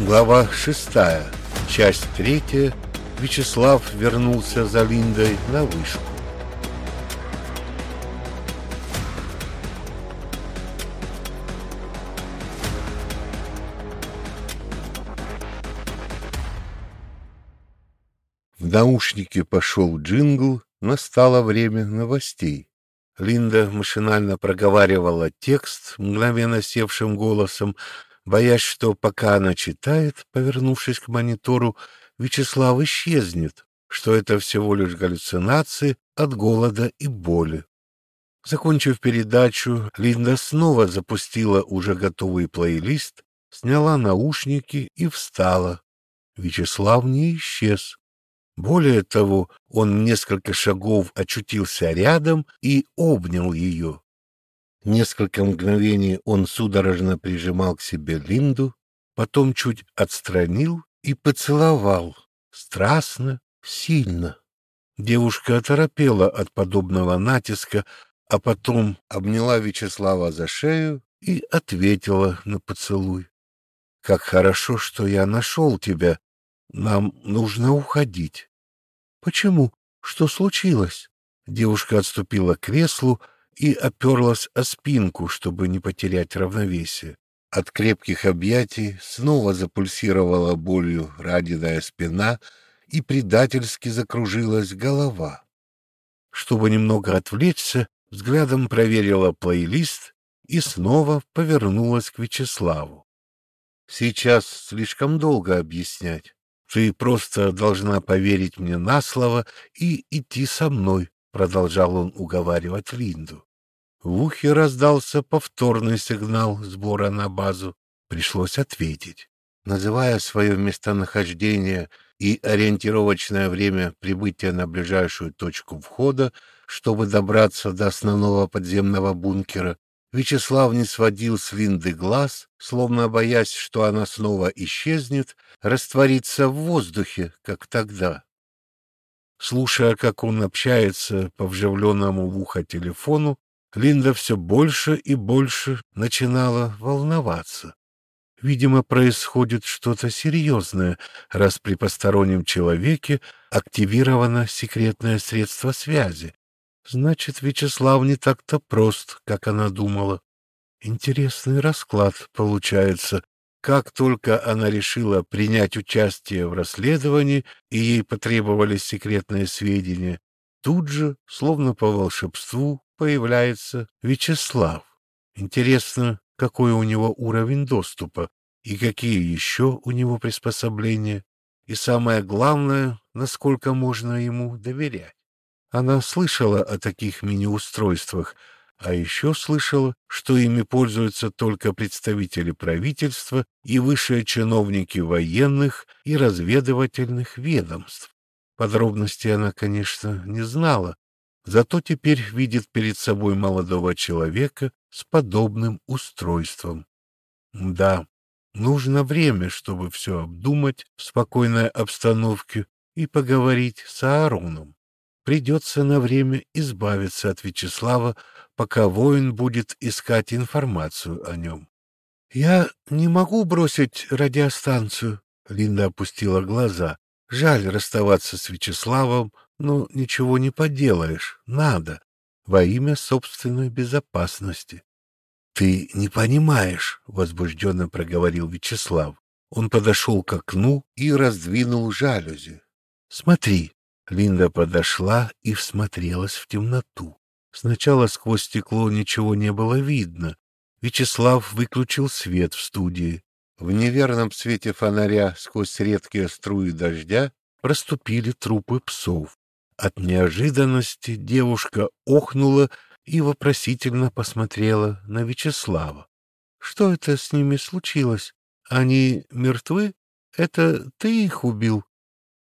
Глава шестая, часть третья. Вячеслав вернулся за Линдой на вышку. В наушнике пошел джингл, настало время новостей. Линда машинально проговаривала текст мгновенно севшим голосом, боясь, что пока она читает, повернувшись к монитору, Вячеслав исчезнет, что это всего лишь галлюцинации от голода и боли. Закончив передачу, Линда снова запустила уже готовый плейлист, сняла наушники и встала. Вячеслав не исчез. Более того, он несколько шагов очутился рядом и обнял ее. Несколько мгновений он судорожно прижимал к себе Линду, потом чуть отстранил и поцеловал, страстно, сильно. Девушка оторопела от подобного натиска, а потом обняла Вячеслава за шею и ответила на поцелуй. — Как хорошо, что я нашел тебя. Нам нужно уходить. — Почему? Что случилось? Девушка отступила к креслу, и оперлась о спинку, чтобы не потерять равновесие. От крепких объятий снова запульсировала болью раненая спина и предательски закружилась голова. Чтобы немного отвлечься, взглядом проверила плейлист и снова повернулась к Вячеславу. «Сейчас слишком долго объяснять. Ты просто должна поверить мне на слово и идти со мной», — продолжал он уговаривать Линду. В ухе раздался повторный сигнал сбора на базу. Пришлось ответить. Называя свое местонахождение и ориентировочное время прибытия на ближайшую точку входа, чтобы добраться до основного подземного бункера, Вячеслав не сводил с Линды глаз, словно боясь, что она снова исчезнет, растворится в воздухе, как тогда. Слушая, как он общается по вживленному в ухо телефону, Линда все больше и больше начинала волноваться. Видимо, происходит что-то серьезное, раз при постороннем человеке активировано секретное средство связи. Значит, Вячеслав не так-то прост, как она думала. Интересный расклад получается. Как только она решила принять участие в расследовании, и ей потребовались секретные сведения, тут же, словно по волшебству, появляется Вячеслав. Интересно, какой у него уровень доступа и какие еще у него приспособления, и самое главное, насколько можно ему доверять. Она слышала о таких мини-устройствах, а еще слышала, что ими пользуются только представители правительства и высшие чиновники военных и разведывательных ведомств. Подробностей она, конечно, не знала, зато теперь видит перед собой молодого человека с подобным устройством. Да, нужно время, чтобы все обдумать в спокойной обстановке и поговорить с Аароном. Придется на время избавиться от Вячеслава, пока воин будет искать информацию о нем. — Я не могу бросить радиостанцию, — Линда опустила глаза. Жаль расставаться с Вячеславом, ну, ничего не поделаешь, надо, во имя собственной безопасности. — Ты не понимаешь, — возбужденно проговорил Вячеслав. Он подошел к окну и раздвинул жалюзи. — Смотри. Линда подошла и всмотрелась в темноту. Сначала сквозь стекло ничего не было видно. Вячеслав выключил свет в студии. В неверном свете фонаря сквозь редкие струи дождя проступили трупы псов. От неожиданности девушка охнула и вопросительно посмотрела на Вячеслава. — Что это с ними случилось? Они мертвы? Это ты их убил?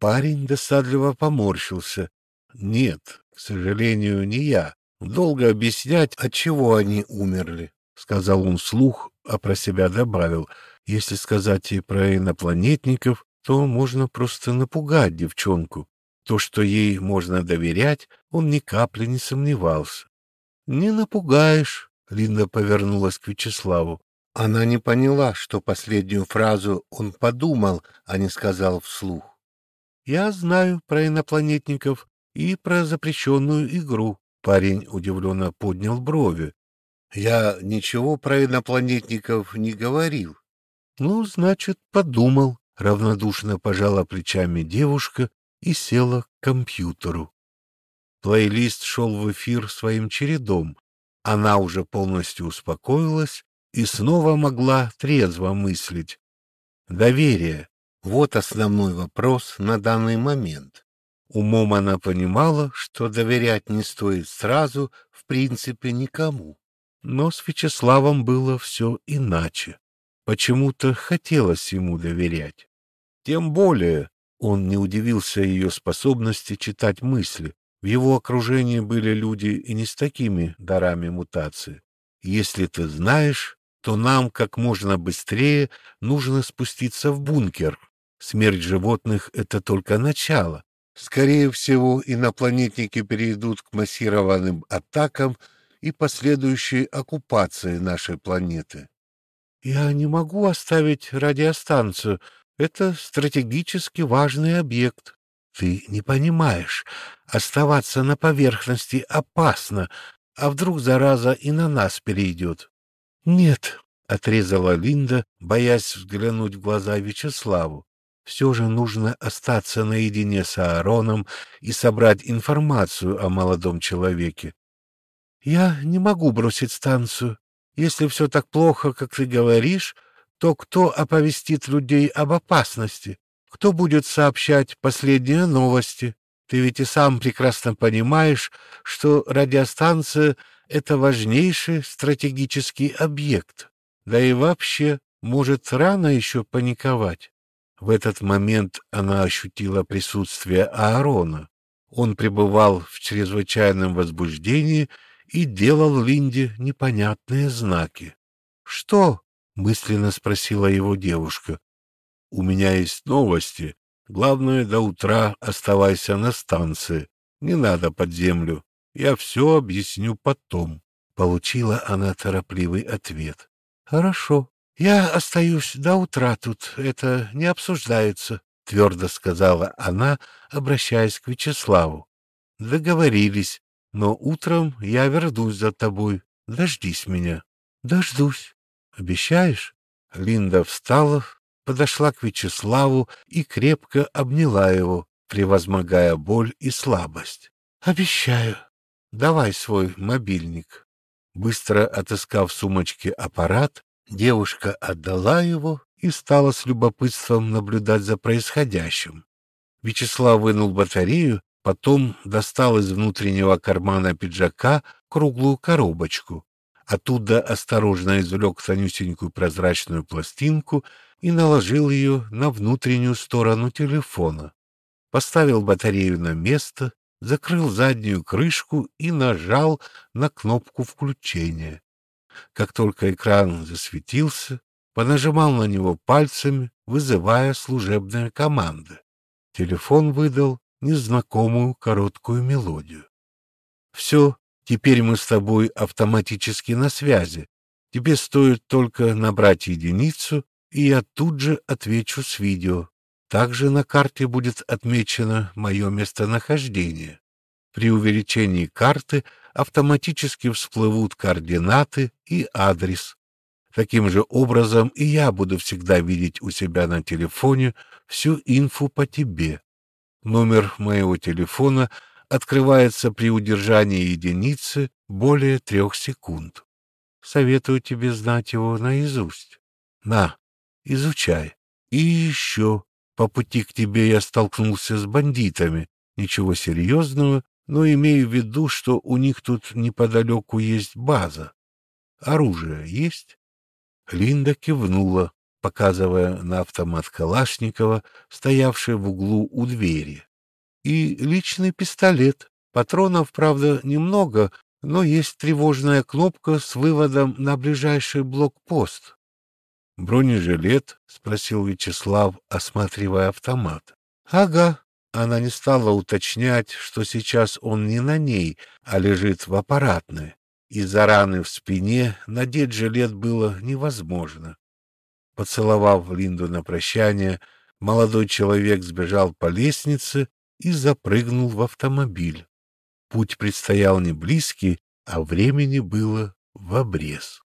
Парень досадливо поморщился. — Нет, к сожалению, не я. Долго объяснять, от чего они умерли, — сказал он вслух, а про себя добавил. Если сказать и про инопланетников, то можно просто напугать девчонку. То, что ей можно доверять, он ни капли не сомневался. — Не напугаешь, — Линда повернулась к Вячеславу. Она не поняла, что последнюю фразу он подумал, а не сказал вслух. «Я знаю про инопланетников и про запрещенную игру», — парень удивленно поднял брови. «Я ничего про инопланетников не говорил». «Ну, значит, подумал», — равнодушно пожала плечами девушка и села к компьютеру. Плейлист шел в эфир своим чередом. Она уже полностью успокоилась и снова могла трезво мыслить. Доверие — вот основной вопрос на данный момент. Умом она понимала, что доверять не стоит сразу, в принципе, никому. Но с Вячеславом было все иначе. Почему-то хотелось ему доверять. Тем более он не удивился ее способности читать мысли. В его окружении были люди и не с такими дарами мутации. Если ты знаешь, то нам как можно быстрее нужно спуститься в бункер. Смерть животных — это только начало. Скорее всего, инопланетники перейдут к массированным атакам и последующей оккупации нашей планеты. Я не могу оставить радиостанцию. Это стратегически важный объект. Ты не понимаешь. Оставаться на поверхности опасно, а вдруг зараза и на нас перейдет. «Нет», — отрезала Линда, боясь взглянуть в глаза Вячеславу. «Все же нужно остаться наедине с Аароном и собрать информацию о молодом человеке. Я не могу бросить станцию. Если все так плохо, как ты говоришь, то кто оповестит людей об опасности? Кто будет сообщать последние новости? Ты ведь и сам прекрасно понимаешь, что радиостанция это важнейший стратегический объект. Да и вообще, может, рано еще паниковать. В этот момент она ощутила присутствие Аарона. Он пребывал в чрезвычайном возбуждении и делал Линде непонятные знаки. «Что?» — мысленно спросила его девушка. «У меня есть новости. Главное, до утра оставайся на станции. Не надо под землю. Я все объясню потом. Получила она торопливый ответ. Хорошо. Я остаюсь до утра тут. Это не обсуждается, твердо сказала она, обращаясь к Вячеславу. Договорились. Но утром я вернусь за тобой. Дождись меня. Дождусь. Обещаешь? Линда встала, подошла к Вячеславу и крепко обняла его, превозмогая боль и слабость. Обещаю. Давай свой мобильник. Быстро отыскав в сумочке аппарат, девушка отдала его и стала с любопытством наблюдать за происходящим. Вячеслав вынул батарею, потом достал из внутреннего кармана пиджака круглую коробочку. Оттуда осторожно извлек тонюсенькую прозрачную пластинку и наложил ее на внутреннюю сторону телефона. Поставил батарею на место закрыл заднюю крышку и нажал на кнопку включения. Как только экран засветился, понажимал на него пальцами, вызывая служебные команды. Телефон выдал незнакомую короткую мелодию. «Все, теперь мы с тобой автоматически на связи. Тебе стоит только набрать единицу, и я тут же отвечу с видео. Также на карте будет отмечено мое местонахождение. При увеличении карты автоматически всплывут координаты и адрес. Таким же образом и я буду всегда видеть у себя на телефоне всю инфу по тебе. Номер моего телефона открывается при удержании единицы более трех секунд. Советую тебе знать его наизусть. На, изучай. И еще по пути к тебе я столкнулся с бандитами. Ничего серьезного, но имею в виду, что у них тут неподалеку есть база. Оружие есть? Линда кивнула, показывая на автомат Калашникова, стоявший в углу у двери. И личный пистолет. Патронов, правда, немного, но есть тревожная кнопка с выводом на ближайший блокпост. «Бронежилет?» — спросил Вячеслав, осматривая автомат. «Ага». Она не стала уточнять, что сейчас он не на ней, а лежит в аппаратной. Из-за раны в спине надеть жилет было невозможно. Поцеловав Линду на прощание, молодой человек сбежал по лестнице и запрыгнул в автомобиль. Путь предстоял не близкий, а времени было в обрез.